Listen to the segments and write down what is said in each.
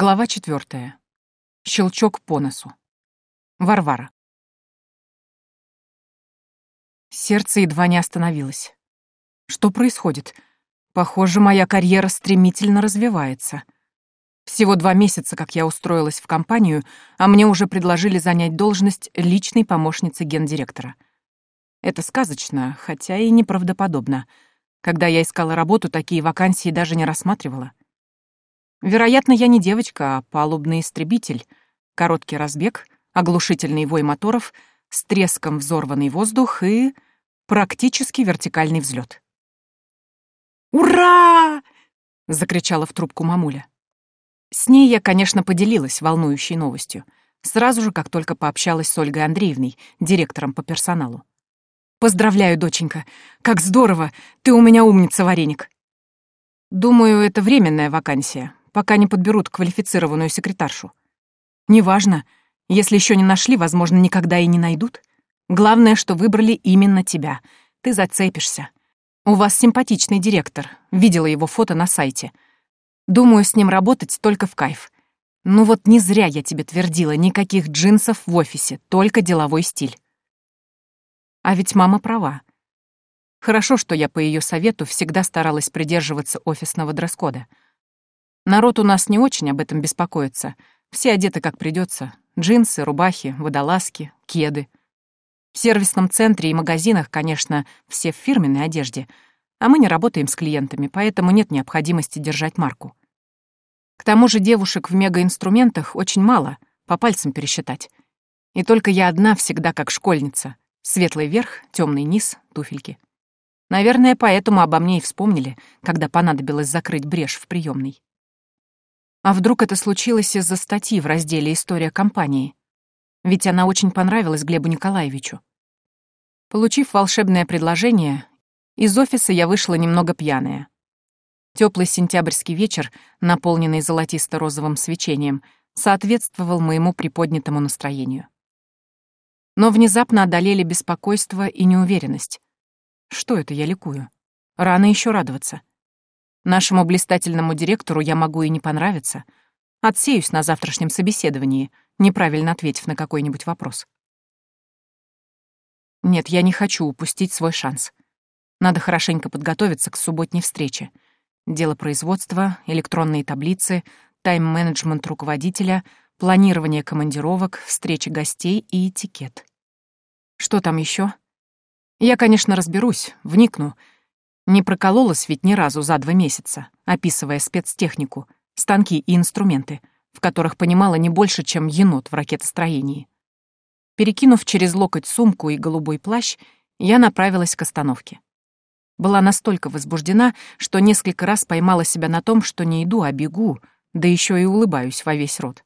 Глава четвертая. Щелчок по носу. Варвара. Сердце едва не остановилось. Что происходит? Похоже, моя карьера стремительно развивается. Всего два месяца, как я устроилась в компанию, а мне уже предложили занять должность личной помощницы гендиректора. Это сказочно, хотя и неправдоподобно. Когда я искала работу, такие вакансии даже не рассматривала. Вероятно, я не девочка, а палубный истребитель. Короткий разбег, оглушительный вой моторов, с треском взорванный воздух и практически вертикальный взлет. «Ура!» — закричала в трубку мамуля. С ней я, конечно, поделилась волнующей новостью, сразу же, как только пообщалась с Ольгой Андреевной, директором по персоналу. «Поздравляю, доченька! Как здорово! Ты у меня умница, Вареник!» «Думаю, это временная вакансия пока не подберут квалифицированную секретаршу. Неважно, если еще не нашли, возможно, никогда и не найдут. Главное, что выбрали именно тебя. Ты зацепишься. У вас симпатичный директор. Видела его фото на сайте. Думаю, с ним работать только в кайф. Ну вот не зря я тебе твердила, никаких джинсов в офисе, только деловой стиль. А ведь мама права. Хорошо, что я по ее совету всегда старалась придерживаться офисного дресс-кода — Народ у нас не очень об этом беспокоится. Все одеты как придется: Джинсы, рубахи, водолазки, кеды. В сервисном центре и магазинах, конечно, все в фирменной одежде, а мы не работаем с клиентами, поэтому нет необходимости держать марку. К тому же девушек в мегаинструментах очень мало, по пальцам пересчитать. И только я одна всегда как школьница. Светлый верх, темный низ, туфельки. Наверное, поэтому обо мне и вспомнили, когда понадобилось закрыть брешь в приемной. А вдруг это случилось из-за статьи в разделе «История компании»? Ведь она очень понравилась Глебу Николаевичу. Получив волшебное предложение, из офиса я вышла немного пьяная. Теплый сентябрьский вечер, наполненный золотисто-розовым свечением, соответствовал моему приподнятому настроению. Но внезапно одолели беспокойство и неуверенность. Что это я ликую? Рано еще радоваться. Нашему блистательному директору я могу и не понравиться. Отсеюсь на завтрашнем собеседовании, неправильно ответив на какой-нибудь вопрос. Нет, я не хочу упустить свой шанс. Надо хорошенько подготовиться к субботней встрече. Дело производства, электронные таблицы, тайм-менеджмент руководителя, планирование командировок, встречи гостей и этикет. Что там еще? Я, конечно, разберусь, вникну, не прокололась ведь ни разу за два месяца, описывая спецтехнику, станки и инструменты, в которых понимала не больше, чем енот в ракетостроении. Перекинув через локоть сумку и голубой плащ, я направилась к остановке. Была настолько возбуждена, что несколько раз поймала себя на том, что не иду, а бегу, да еще и улыбаюсь во весь рот.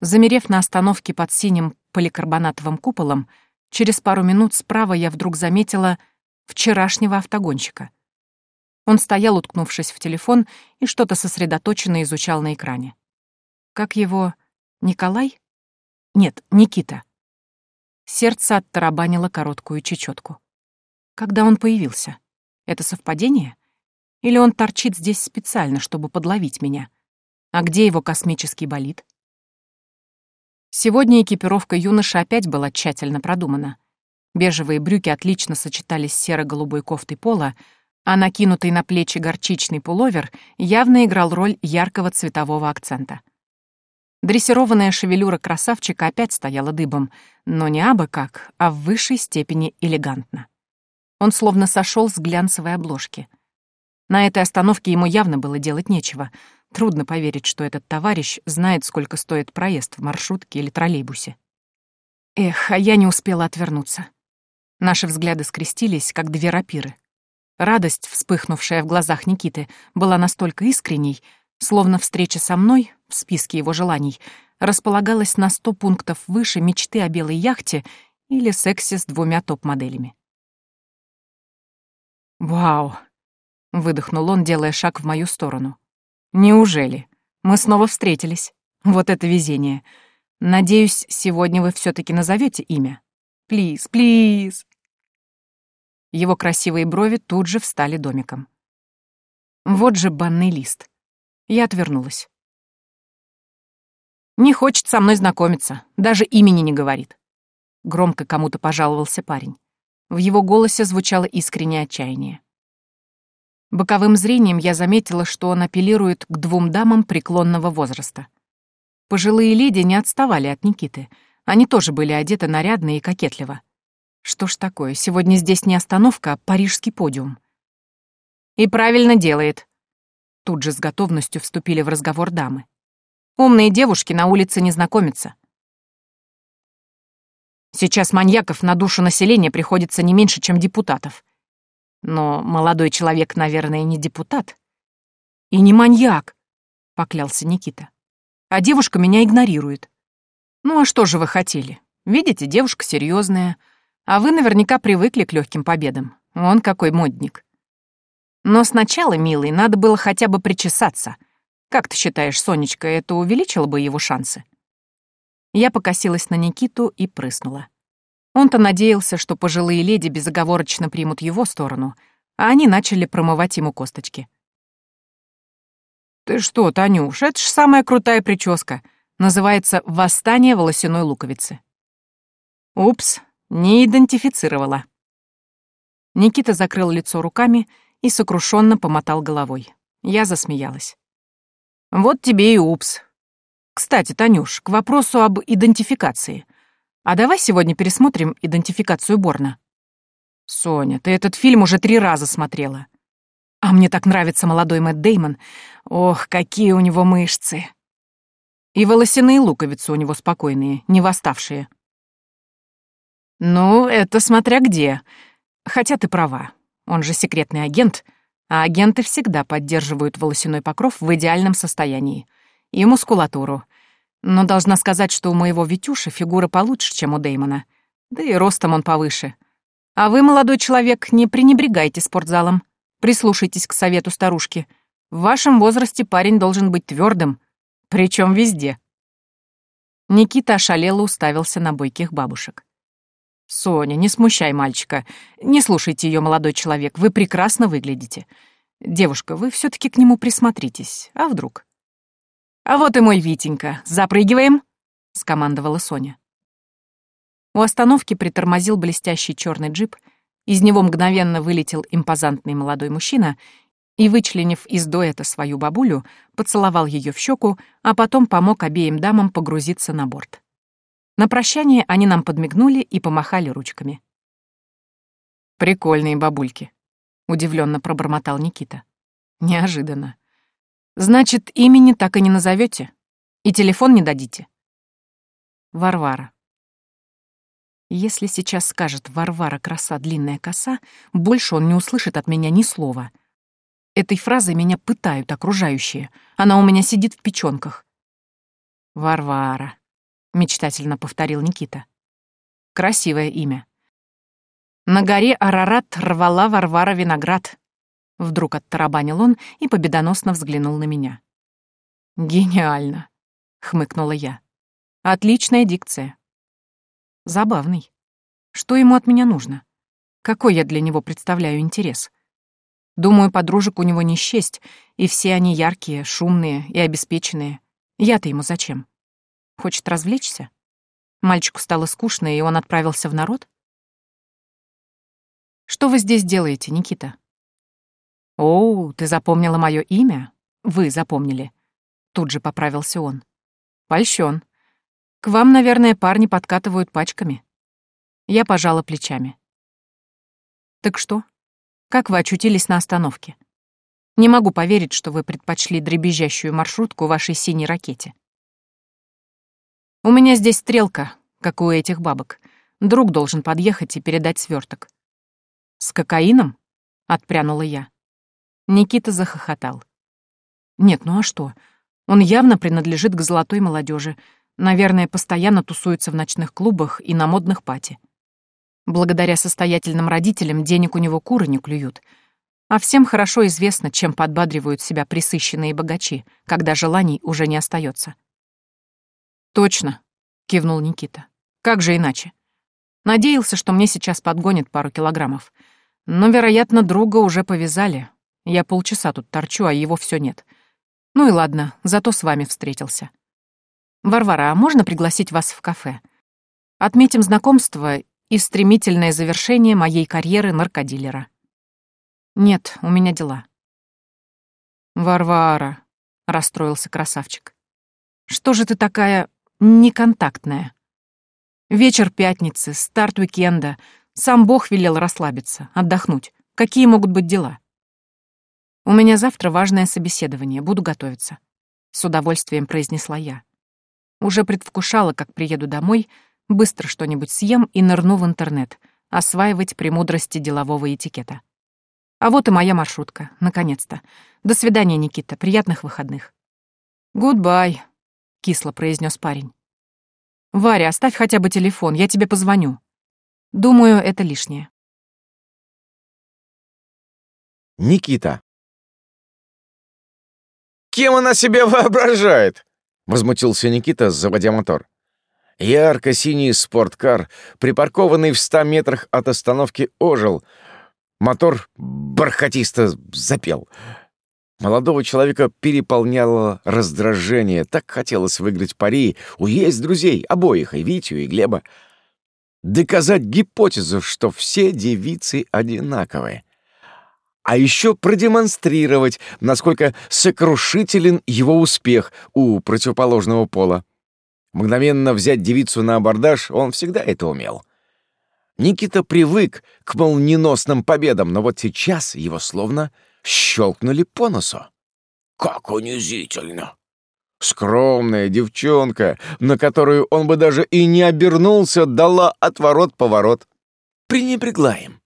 Замерев на остановке под синим поликарбонатовым куполом, через пару минут справа я вдруг заметила вчерашнего автогонщика — он стоял, уткнувшись в телефон, и что-то сосредоточенно изучал на экране. Как его... Николай? Нет, Никита. Сердце оттарабанило короткую чечетку. Когда он появился? Это совпадение? Или он торчит здесь специально, чтобы подловить меня? А где его космический болид? Сегодня экипировка юноши опять была тщательно продумана. Бежевые брюки отлично сочетались с серо-голубой кофтой пола, а накинутый на плечи горчичный пуловер явно играл роль яркого цветового акцента. Дрессированная шевелюра красавчика опять стояла дыбом, но не абы как, а в высшей степени элегантно. Он словно сошел с глянцевой обложки. На этой остановке ему явно было делать нечего. Трудно поверить, что этот товарищ знает, сколько стоит проезд в маршрутке или троллейбусе. Эх, а я не успела отвернуться. Наши взгляды скрестились, как две рапиры. Радость, вспыхнувшая в глазах Никиты, была настолько искренней, словно встреча со мной, в списке его желаний, располагалась на сто пунктов выше мечты о белой яхте или сексе с двумя топ-моделями. «Вау!» — выдохнул он, делая шаг в мою сторону. «Неужели? Мы снова встретились. Вот это везение. Надеюсь, сегодня вы все таки назовете имя. Плиз, плиз!» Его красивые брови тут же встали домиком. Вот же банный лист. Я отвернулась. Не хочет со мной знакомиться, даже имени не говорит. Громко кому-то пожаловался парень. В его голосе звучало искреннее отчаяние. Боковым зрением я заметила, что он апеллирует к двум дамам преклонного возраста. Пожилые леди не отставали от Никиты. Они тоже были одеты нарядно и кокетливо. Что ж такое, сегодня здесь не остановка, а парижский подиум. И правильно делает. Тут же с готовностью вступили в разговор дамы. Умные девушки на улице не знакомятся. Сейчас маньяков на душу населения приходится не меньше, чем депутатов. Но молодой человек, наверное, не депутат. И не маньяк, поклялся Никита. А девушка меня игнорирует. Ну а что же вы хотели? Видите, девушка серьезная, а вы наверняка привыкли к легким победам. Он какой модник. Но сначала, милый, надо было хотя бы причесаться. Как ты считаешь, Сонечка, это увеличило бы его шансы? Я покосилась на Никиту и прыснула. Он-то надеялся, что пожилые леди безоговорочно примут его сторону, а они начали промывать ему косточки. «Ты что, Танюш, это ж самая крутая прическа. Называется «Восстание волосяной луковицы». Упс, не идентифицировала. Никита закрыл лицо руками и сокрушенно помотал головой. Я засмеялась. «Вот тебе и упс. Кстати, Танюш, к вопросу об идентификации. А давай сегодня пересмотрим идентификацию Борна. Соня, ты этот фильм уже три раза смотрела. А мне так нравится молодой Мэтт Деймон. Ох, какие у него мышцы. И волосяные луковицы у него спокойные, не восставшие. Ну, это смотря где. Хотя ты права. Он же секретный агент, а агенты всегда поддерживают волосяной покров в идеальном состоянии. И мускулатуру. Но должна сказать, что у моего Витюши фигура получше, чем у Деймона. Да и ростом он повыше. А вы, молодой человек, не пренебрегайте спортзалом. Прислушайтесь к совету старушки. В вашем возрасте парень должен быть твердым, причем везде. Никита ошалело уставился на бойких бабушек. «Соня, не смущай мальчика. Не слушайте ее, молодой человек. Вы прекрасно выглядите. Девушка, вы все таки к нему присмотритесь. А вдруг?» «А вот и мой Витенька. Запрыгиваем!» — скомандовала Соня. У остановки притормозил блестящий черный джип, из него мгновенно вылетел импозантный молодой мужчина и, вычленив из дуэта свою бабулю, поцеловал ее в щеку, а потом помог обеим дамам погрузиться на борт. На прощание они нам подмигнули и помахали ручками. «Прикольные бабульки», — удивленно пробормотал Никита. «Неожиданно. Значит, имени так и не назовете? И телефон не дадите?» Варвара. Если сейчас скажет «Варвара, краса, длинная коса», больше он не услышит от меня ни слова. Этой фразой меня пытают окружающие. Она у меня сидит в печёнках. «Варвара», — мечтательно повторил Никита. Красивое имя. На горе Арарат рвала Варвара виноград. Вдруг оттарабанил он и победоносно взглянул на меня. «Гениально!» — хмыкнула я. «Отличная дикция». «Забавный. Что ему от меня нужно? Какой я для него представляю интерес?» Думаю, подружек у него не счесть, и все они яркие, шумные и обеспеченные. Я-то ему зачем? Хочет развлечься? Мальчику стало скучно, и он отправился в народ? Что вы здесь делаете, Никита? О, ты запомнила мое имя? Вы запомнили. Тут же поправился он. Польщен. К вам, наверное, парни подкатывают пачками. Я пожала плечами. Так что? Как вы очутились на остановке? Не могу поверить, что вы предпочли дребезжащую маршрутку вашей синей ракете. У меня здесь стрелка, как у этих бабок. Друг должен подъехать и передать сверток. С кокаином? Отпрянула я. Никита захохотал. Нет, ну а что? Он явно принадлежит к золотой молодежи. Наверное, постоянно тусуется в ночных клубах и на модных пати. Благодаря состоятельным родителям денег у него куры не клюют. А всем хорошо известно, чем подбадривают себя присыщенные богачи, когда желаний уже не остается. «Точно», — кивнул Никита. «Как же иначе? Надеялся, что мне сейчас подгонит пару килограммов. Но, вероятно, друга уже повязали. Я полчаса тут торчу, а его все нет. Ну и ладно, зато с вами встретился». Варвара, а можно пригласить вас в кафе? Отметим знакомство и стремительное завершение моей карьеры наркодилера. Нет, у меня дела. Варвара, расстроился красавчик. Что же ты такая неконтактная? Вечер пятницы, старт уикенда. Сам Бог велел расслабиться, отдохнуть. Какие могут быть дела? У меня завтра важное собеседование, буду готовиться. С удовольствием произнесла я. Уже предвкушала, как приеду домой, быстро что-нибудь съем и нырну в интернет, осваивать премудрости делового этикета. А вот и моя маршрутка, наконец-то. До свидания, Никита, приятных выходных. «Goodbye», — кисло произнес парень. «Варя, оставь хотя бы телефон, я тебе позвоню. Думаю, это лишнее». Никита. «Кем она себя воображает?» — возмутился Никита, заводя мотор. Ярко-синий спорткар, припаркованный в ста метрах от остановки, ожил. Мотор бархатисто запел. Молодого человека переполняло раздражение. Так хотелось выиграть пари, уесть друзей, обоих, и Витю, и Глеба. Доказать гипотезу, что все девицы одинаковые. А еще продемонстрировать, насколько сокрушителен его успех у противоположного пола. Мгновенно взять девицу на абордаж он всегда это умел. Никита привык к молниеносным победам, но вот сейчас его словно щелкнули по носу. Как унизительно! Скромная девчонка, на которую он бы даже и не обернулся, дала отворот-поворот. Пренебрегла им.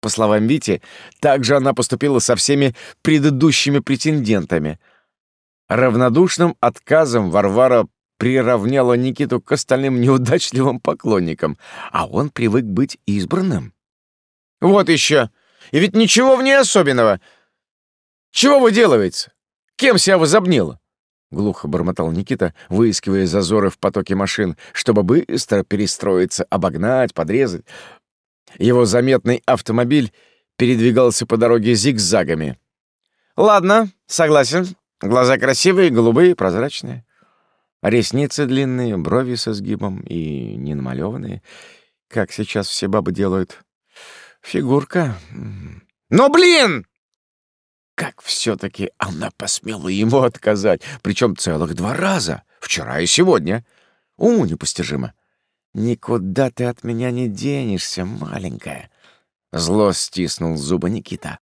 По словам Вити, так же она поступила со всеми предыдущими претендентами. Равнодушным отказом Варвара приравняла Никиту к остальным неудачливым поклонникам, а он привык быть избранным. «Вот еще! И ведь ничего в ней особенного! Чего выделывается? Кем себя возобнила?» Глухо бормотал Никита, выискивая зазоры в потоке машин, чтобы быстро перестроиться, обогнать, подрезать. Его заметный автомобиль передвигался по дороге зигзагами. «Ладно, согласен. Глаза красивые, голубые, прозрачные. Ресницы длинные, брови со сгибом и не намалеванные, как сейчас все бабы делают. Фигурка. Но, блин! Как все-таки она посмела ему отказать, причем целых два раза, вчера и сегодня. Уму непостижимо. «Никуда ты от меня не денешься, маленькая!» Зло стиснул зубы Никита.